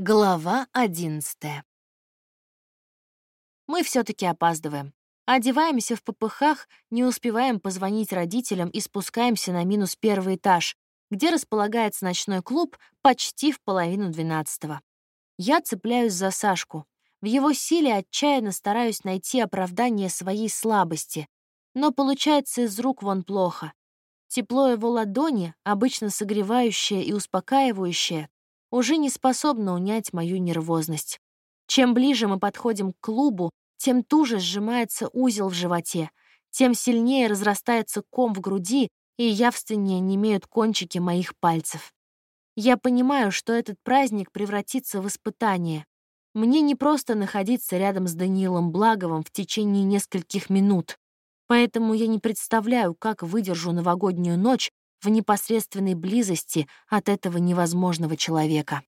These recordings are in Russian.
Глава одиннадцатая. Мы все таки опаздываем. Одеваемся в попыхах, не успеваем позвонить родителям и спускаемся на минус первый этаж, где располагается ночной клуб почти в половину двенадцатого. Я цепляюсь за Сашку. В его силе отчаянно стараюсь найти оправдание своей слабости, но получается из рук вон плохо. Тепло его ладони, обычно согревающее и успокаивающее, уже не способна унять мою нервозность. Чем ближе мы подходим к клубу, тем туже сжимается узел в животе, тем сильнее разрастается ком в груди и явственнее немеют кончики моих пальцев. Я понимаю, что этот праздник превратится в испытание. Мне не просто находиться рядом с Даниилом Благовым в течение нескольких минут, поэтому я не представляю, как выдержу новогоднюю ночь в непосредственной близости от этого невозможного человека.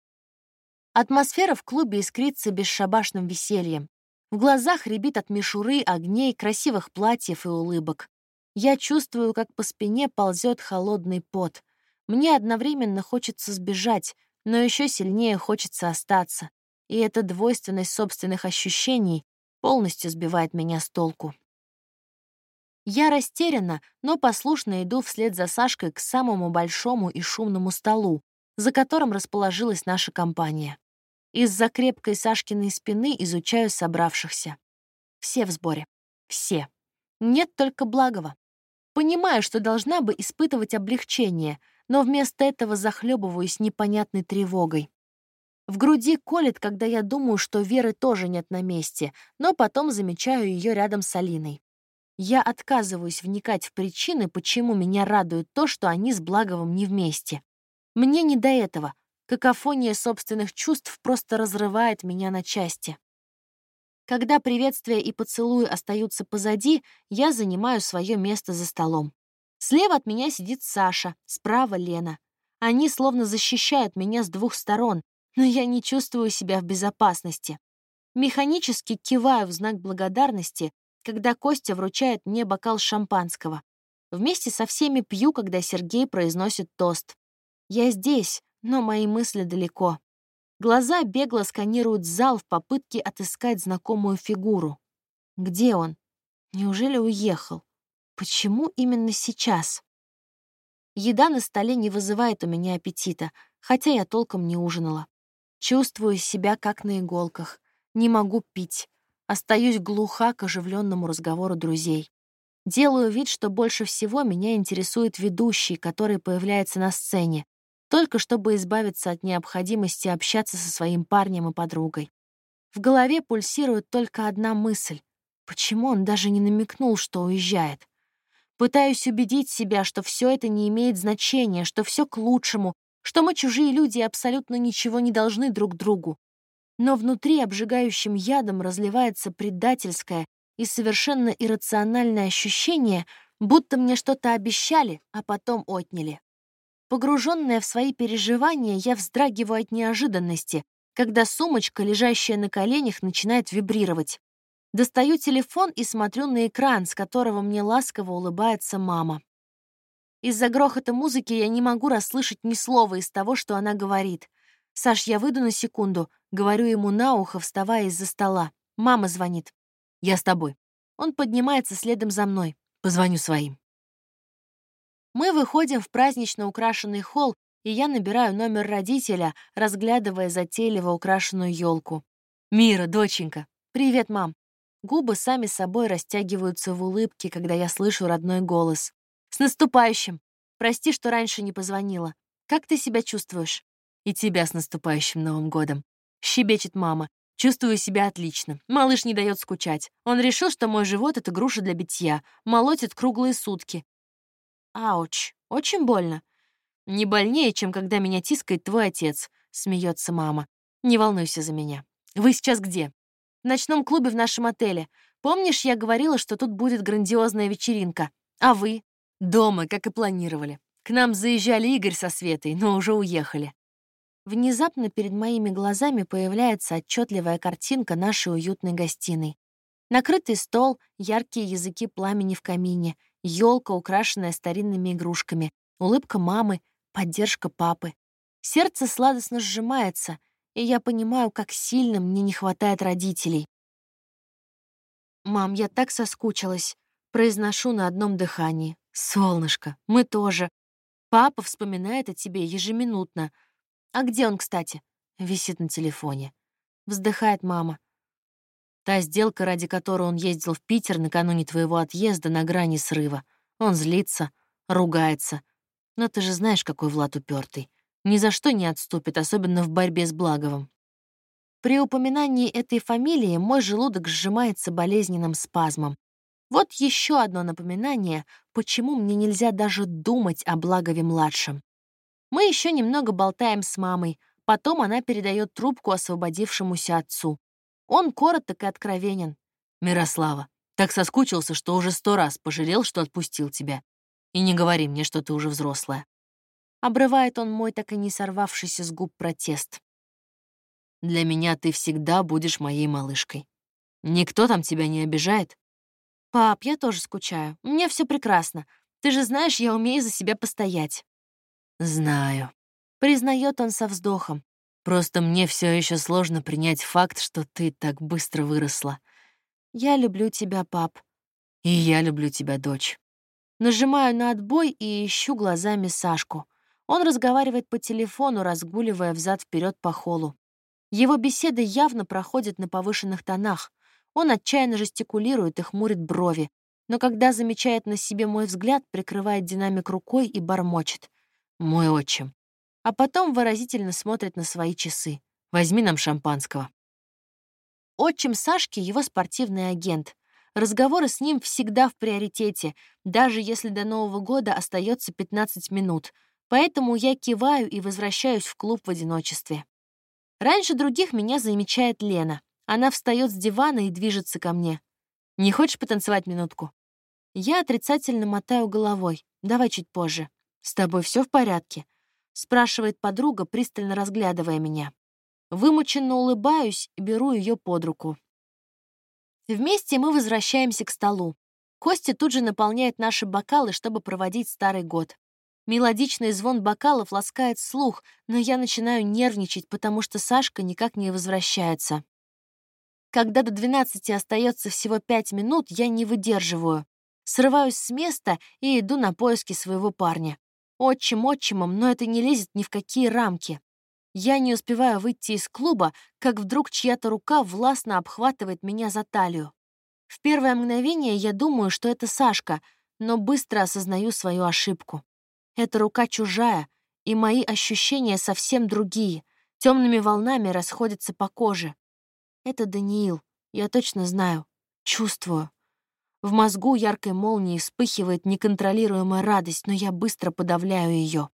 Атмосфера в клубе искрится бесшабашным весельем. В глазах рябит от мишуры, огней, красивых платьев и улыбок. Я чувствую, как по спине ползет холодный пот. Мне одновременно хочется сбежать, но еще сильнее хочется остаться. И эта двойственность собственных ощущений полностью сбивает меня с толку. Я растеряна, но послушно иду вслед за Сашкой к самому большому и шумному столу, за которым расположилась наша компания. Из-за крепкой Сашкиной спины изучаю собравшихся. Все в сборе. Все. Нет только благого. Понимаю, что должна бы испытывать облегчение, но вместо этого захлебываюсь непонятной тревогой. В груди колет, когда я думаю, что Веры тоже нет на месте, но потом замечаю ее рядом с Алиной. Я отказываюсь вникать в причины, почему меня радует то, что они с Благовым не вместе. Мне не до этого. Какофония собственных чувств просто разрывает меня на части. Когда приветствия и поцелуи остаются позади, я занимаю свое место за столом. Слева от меня сидит Саша, справа — Лена. Они словно защищают меня с двух сторон, но я не чувствую себя в безопасности. Механически киваю в знак благодарности, когда Костя вручает мне бокал шампанского. Вместе со всеми пью, когда Сергей произносит тост. Я здесь, но мои мысли далеко. Глаза бегло сканируют зал в попытке отыскать знакомую фигуру. Где он? Неужели уехал? Почему именно сейчас? Еда на столе не вызывает у меня аппетита, хотя я толком не ужинала. Чувствую себя как на иголках. Не могу пить. Остаюсь глуха к оживленному разговору друзей. Делаю вид, что больше всего меня интересует ведущий, который появляется на сцене, только чтобы избавиться от необходимости общаться со своим парнем и подругой. В голове пульсирует только одна мысль. Почему он даже не намекнул, что уезжает? Пытаюсь убедить себя, что все это не имеет значения, что все к лучшему, что мы чужие люди и абсолютно ничего не должны друг другу, но внутри обжигающим ядом разливается предательское и совершенно иррациональное ощущение, будто мне что-то обещали, а потом отняли. Погруженная в свои переживания, я вздрагиваю от неожиданности, когда сумочка, лежащая на коленях, начинает вибрировать. Достаю телефон и смотрю на экран, с которого мне ласково улыбается мама. Из-за грохота музыки я не могу расслышать ни слова из того, что она говорит. «Саш, я выйду на секунду», — говорю ему на ухо, вставая из-за стола. Мама звонит. «Я с тобой». Он поднимается следом за мной. Позвоню своим. Мы выходим в празднично украшенный холл, и я набираю номер родителя, разглядывая затейливо украшенную елку. «Мира, доченька!» «Привет, мам!» Губы сами собой растягиваются в улыбке, когда я слышу родной голос. «С наступающим! Прости, что раньше не позвонила. Как ты себя чувствуешь?» «И тебя с наступающим Новым годом!» — щебечет мама. Чувствую себя отлично. Малыш не дает скучать. Он решил, что мой живот — это груша для битья. Молотит круглые сутки. Ауч, очень больно. Не больнее, чем когда меня тискает твой отец, смеется мама. Не волнуйся за меня. Вы сейчас где? В ночном клубе в нашем отеле. Помнишь, я говорила, что тут будет грандиозная вечеринка? А вы? Дома, как и планировали. К нам заезжали Игорь со Светой, но уже уехали. Внезапно перед моими глазами появляется отчетливая картинка нашей уютной гостиной. Накрытый стол, яркие языки пламени в камине, елка, украшенная старинными игрушками, улыбка мамы, поддержка папы. Сердце сладостно сжимается, и я понимаю, как сильно мне не хватает родителей. «Мам, я так соскучилась», — произношу на одном дыхании. «Солнышко, мы тоже. Папа вспоминает о тебе ежеминутно. А где он, кстати?» Висит на телефоне. Вздыхает мама. Та сделка, ради которой он ездил в Питер накануне твоего отъезда, на грани срыва. Он злится, ругается. Но ты же знаешь, какой Влад упертый. Ни за что не отступит, особенно в борьбе с Благовым. При упоминании этой фамилии мой желудок сжимается болезненным спазмом. Вот еще одно напоминание, почему мне нельзя даже думать о Благове-младшем. Мы еще немного болтаем с мамой, потом она передает трубку освободившемуся отцу. Он короток и откровенен. «Мирослава, так соскучился, что уже сто раз пожалел, что отпустил тебя. И не говори мне, что ты уже взрослая». Обрывает он мой так и не сорвавшийся с губ протест. Для меня ты всегда будешь моей малышкой. Никто там тебя не обижает? Пап, я тоже скучаю. Мне все прекрасно. Ты же знаешь, я умею за себя постоять. Знаю. Признает он со вздохом. Просто мне все еще сложно принять факт, что ты так быстро выросла. Я люблю тебя, пап. И я люблю тебя, дочь. Нажимаю на отбой и ищу глазами Сашку. Он разговаривает по телефону, разгуливая взад вперед по холу. Его беседы явно проходят на повышенных тонах. Он отчаянно жестикулирует и хмурит брови, но когда замечает на себе мой взгляд, прикрывает динамик рукой и бормочет. «Мой отчим». А потом выразительно смотрит на свои часы. «Возьми нам шампанского». Отчим Сашки — его спортивный агент. Разговоры с ним всегда в приоритете, даже если до Нового года остается 15 минут. Поэтому я киваю и возвращаюсь в клуб в одиночестве. Раньше других меня замечает Лена. Она встает с дивана и движется ко мне. «Не хочешь потанцевать минутку?» Я отрицательно мотаю головой. «Давай чуть позже. С тобой все в порядке?» спрашивает подруга, пристально разглядывая меня. Вымученно улыбаюсь и беру ее под руку. Вместе мы возвращаемся к столу. Костя тут же наполняет наши бокалы, чтобы проводить старый год. Мелодичный звон бокалов ласкает слух, но я начинаю нервничать, потому что Сашка никак не возвращается. Когда до 12 остается всего 5 минут, я не выдерживаю. Срываюсь с места и иду на поиски своего парня. Отчим отчимом, но это не лезет ни в какие рамки. Я не успеваю выйти из клуба, как вдруг чья-то рука властно обхватывает меня за талию. В первое мгновение я думаю, что это Сашка, но быстро осознаю свою ошибку. Эта рука чужая, и мои ощущения совсем другие, темными волнами расходятся по коже. Это Даниил, я точно знаю, чувствую. В мозгу яркой молнией вспыхивает неконтролируемая радость, но я быстро подавляю ее.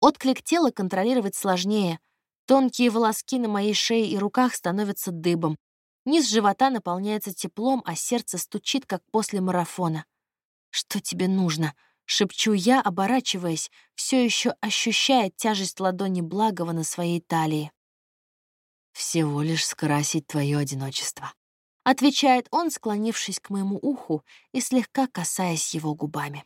Отклик тела контролировать сложнее. Тонкие волоски на моей шее и руках становятся дыбом. Низ живота наполняется теплом, а сердце стучит, как после марафона. «Что тебе нужно?» Шепчу я, оборачиваясь, все еще ощущая тяжесть ладони Благова на своей талии. «Всего лишь скрасить твое одиночество», — отвечает он, склонившись к моему уху и слегка касаясь его губами.